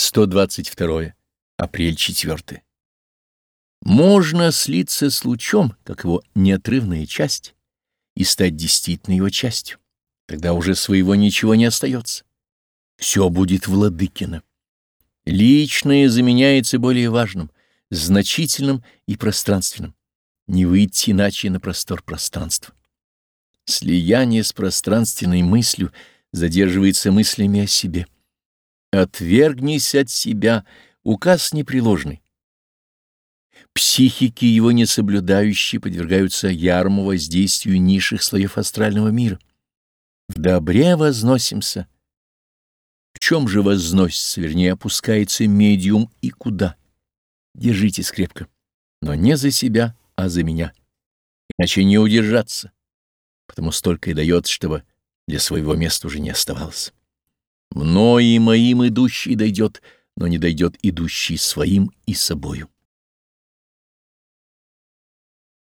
122. Апрель 4. Можно слиться с лучом, как его неотрывная часть, и стать действительно его частью. Тогда уже своего ничего не остается. Все будет владыкино. Личное заменяется более важным, значительным и пространственным. Не выйти иначе на простор пространства. Слияние с пространственной мыслью задерживается мыслями о себе. Отвергнись от себя, указ непреложный. Психики, его не соблюдающие, подвергаются ярму воздействию низших слоев астрального мира. В добре возносимся. В чем же возносится, вернее, опускается медиум и куда? Держитесь крепко, но не за себя, а за меня. Иначе не удержаться, потому столько и дается, чтобы для своего места уже не оставалось. Мною и моим идущий дойдет, но не дойдет идущий своим и собою.